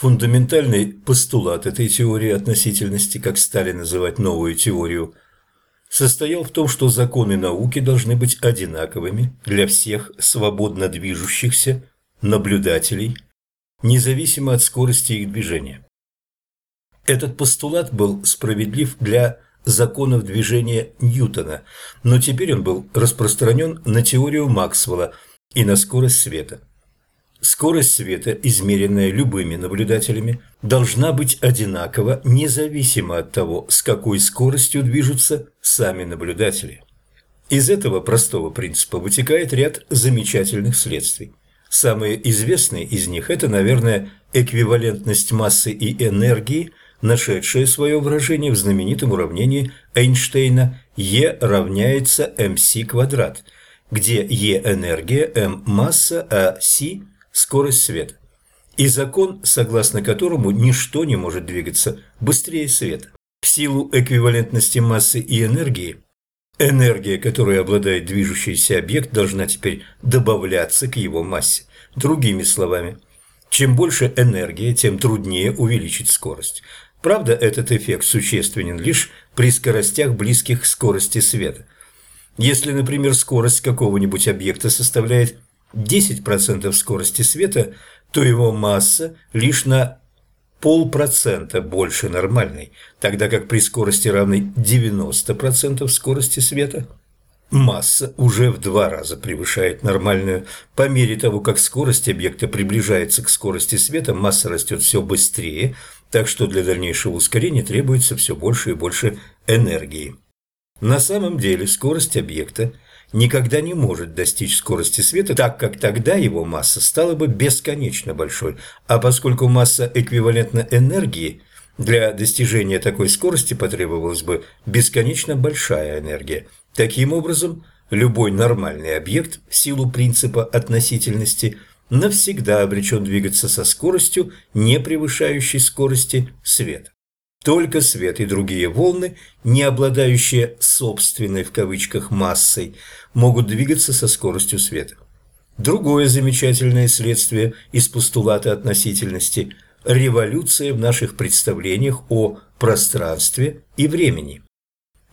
Фундаментальный постулат этой теории относительности, как стали называть новую теорию, состоял в том, что законы науки должны быть одинаковыми для всех свободно движущихся наблюдателей, независимо от скорости их движения. Этот постулат был справедлив для законов движения Ньютона, но теперь он был распространен на теорию Максвелла и на скорость света. Скорость света, измеренная любыми наблюдателями, должна быть одинакова независимо от того, с какой скоростью движутся сами наблюдатели. Из этого простого принципа вытекает ряд замечательных следствий. Самые известные из них – это, наверное, эквивалентность массы и энергии, нашедшая свое выражение в знаменитом уравнении Эйнштейна E равняется mc квадрат, где E – энергия, m – масса, а c скорость света. И закон, согласно которому ничто не может двигаться быстрее света. В силу эквивалентности массы и энергии, энергия, которой обладает движущийся объект, должна теперь добавляться к его массе. Другими словами, чем больше энергии, тем труднее увеличить скорость. Правда, этот эффект существенен лишь при скоростях, близких к скорости света. Если, например, скорость какого-нибудь объекта составляет 10% скорости света, то его масса лишь на полпроцента больше нормальной, тогда как при скорости равной 90% скорости света масса уже в два раза превышает нормальную. По мере того, как скорость объекта приближается к скорости света, масса растет все быстрее, так что для дальнейшего ускорения требуется все больше и больше энергии. На самом деле скорость объекта – никогда не может достичь скорости света, так как тогда его масса стала бы бесконечно большой, а поскольку масса эквивалентна энергии, для достижения такой скорости потребовалась бы бесконечно большая энергия. Таким образом, любой нормальный объект в силу принципа относительности навсегда обречен двигаться со скоростью, не превышающей скорости света. Только свет и другие волны, не обладающие «собственной» в кавычках массой, могут двигаться со скоростью света. Другое замечательное следствие из постулата относительности – революция в наших представлениях о пространстве и времени.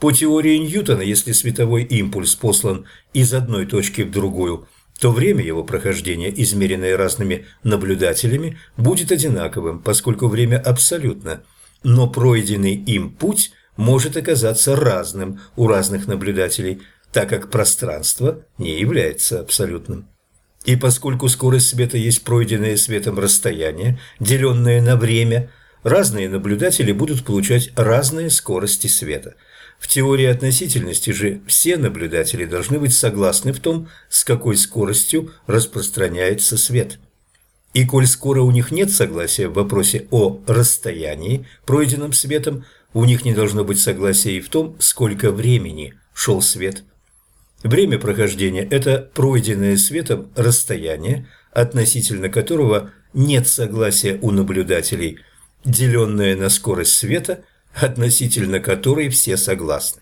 По теории Ньютона, если световой импульс послан из одной точки в другую, то время его прохождения, измеренное разными наблюдателями, будет одинаковым, поскольку время абсолютно – но пройденный им путь может оказаться разным у разных наблюдателей, так как пространство не является абсолютным. И поскольку скорость света есть пройденное светом расстояние, деленное на время, разные наблюдатели будут получать разные скорости света. В теории относительности же все наблюдатели должны быть согласны в том, с какой скоростью распространяется свет – и коль скоро у них нет согласия в вопросе о расстоянии, пройденном светом, у них не должно быть согласия и в том, сколько времени шел свет. Время прохождения – это пройденное светом расстояние, относительно которого нет согласия у наблюдателей, деленное на скорость света, относительно которой все согласны.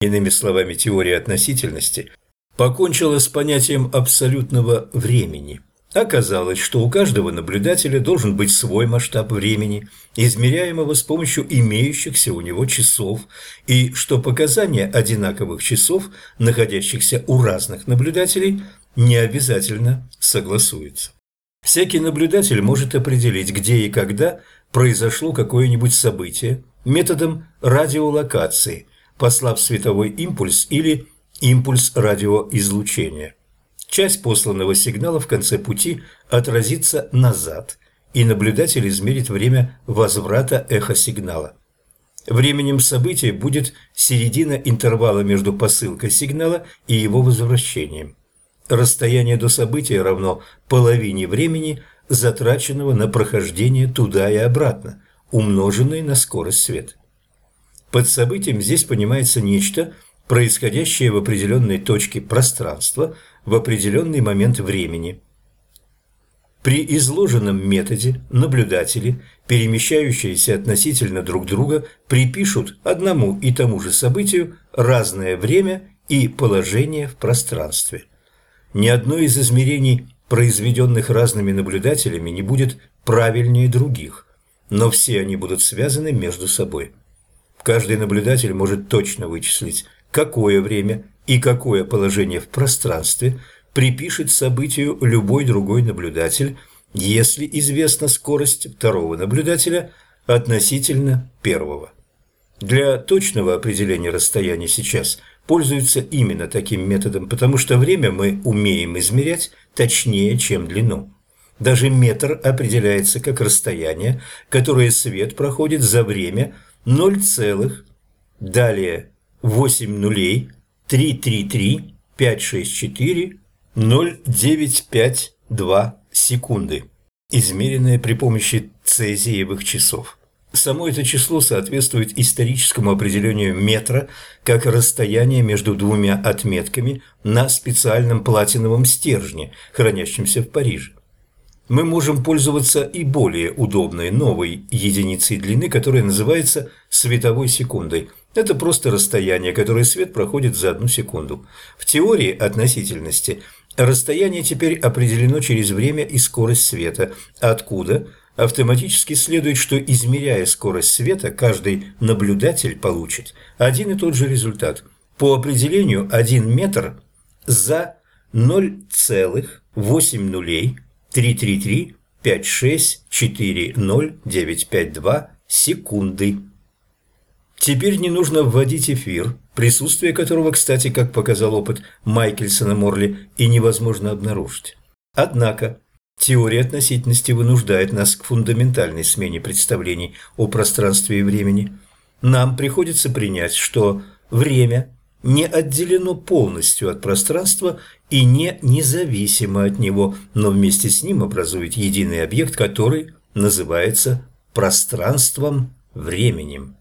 Иными словами, теория относительности покончила с понятием абсолютного времени – Оказалось, что у каждого наблюдателя должен быть свой масштаб времени, измеряемого с помощью имеющихся у него часов, и что показания одинаковых часов, находящихся у разных наблюдателей, не обязательно согласуются. Всякий наблюдатель может определить, где и когда произошло какое-нибудь событие методом радиолокации, послав световой импульс или импульс радиоизлучения. Часть посланного сигнала в конце пути отразится назад, и наблюдатель измерит время возврата эхосигнала. Временем события будет середина интервала между посылкой сигнала и его возвращением. Расстояние до события равно половине времени, затраченного на прохождение туда и обратно, умноженное на скорость света. Под событием здесь понимается нечто, происходящее в определенной точке пространства – в определенный момент времени. При изложенном методе наблюдатели, перемещающиеся относительно друг друга, припишут одному и тому же событию разное время и положение в пространстве. Ни одно из измерений, произведенных разными наблюдателями, не будет правильнее других, но все они будут связаны между собой. Каждый наблюдатель может точно вычислить, какое время и какое положение в пространстве припишет событию любой другой наблюдатель, если известна скорость второго наблюдателя относительно первого. Для точного определения расстояния сейчас пользуются именно таким методом, потому что время мы умеем измерять точнее, чем длину. Даже метр определяется как расстояние, которое свет проходит за время 0, далее 8 нулей, 333, 564, 0,952 секунды, измеренное при помощи цезиевых часов. Само это число соответствует историческому определению метра как расстояние между двумя отметками на специальном платиновом стержне, хранящемся в Париже. Мы можем пользоваться и более удобной новой единицей длины, которая называется световой секундой. Это просто расстояние, которое свет проходит за одну секунду. В теории относительности расстояние теперь определено через время и скорость света, откуда – автоматически следует, что измеряя скорость света, каждый наблюдатель получит один и тот же результат. По определению 1 метр за 0,8033356409552 секунды. Теперь не нужно вводить эфир, присутствие которого, кстати, как показал опыт Майкельсона Морли, и невозможно обнаружить. Однако Теория относительности вынуждает нас к фундаментальной смене представлений о пространстве и времени. Нам приходится принять, что время не отделено полностью от пространства и не независимо от него, но вместе с ним образует единый объект, который называется пространством-временем.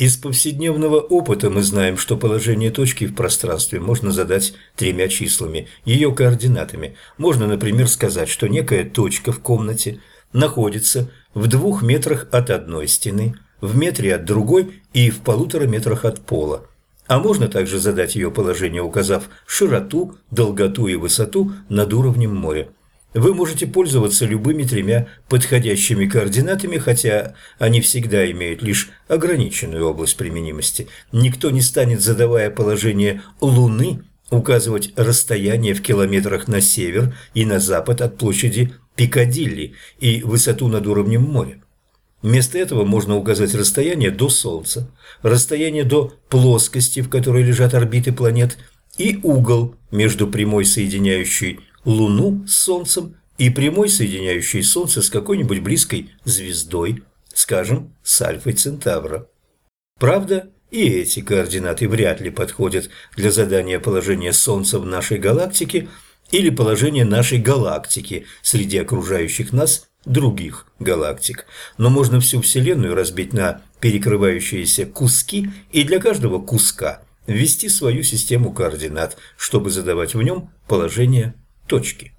Из повседневного опыта мы знаем, что положение точки в пространстве можно задать тремя числами, ее координатами. Можно, например, сказать, что некая точка в комнате находится в двух метрах от одной стены, в метре от другой и в полутора метрах от пола. А можно также задать ее положение, указав широту, долготу и высоту над уровнем моря. Вы можете пользоваться любыми тремя подходящими координатами, хотя они всегда имеют лишь ограниченную область применимости. Никто не станет, задавая положение Луны, указывать расстояние в километрах на север и на запад от площади Пикадилли и высоту над уровнем моря. Вместо этого можно указать расстояние до Солнца, расстояние до плоскости, в которой лежат орбиты планет, и угол между прямой соединяющей Луну с Солнцем и прямой, соединяющей Солнце с какой-нибудь близкой звездой, скажем, с Альфой Центавра. Правда, и эти координаты вряд ли подходят для задания положения Солнца в нашей галактике или положения нашей галактики среди окружающих нас других галактик. Но можно всю Вселенную разбить на перекрывающиеся куски и для каждого куска ввести свою систему координат, чтобы задавать в нем положение точки.